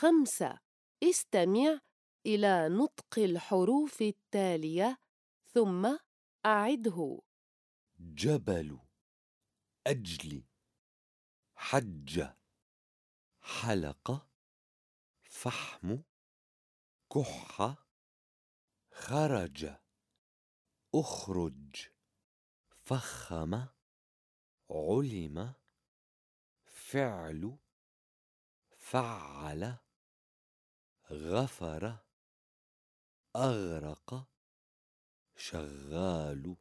خمسة استمع إلى نطق الحروف التالية ثم أعده. جبل أجل حج حلقة فحم كح خرج أخرج فخم علم فعل فعل غفر أغرق شغال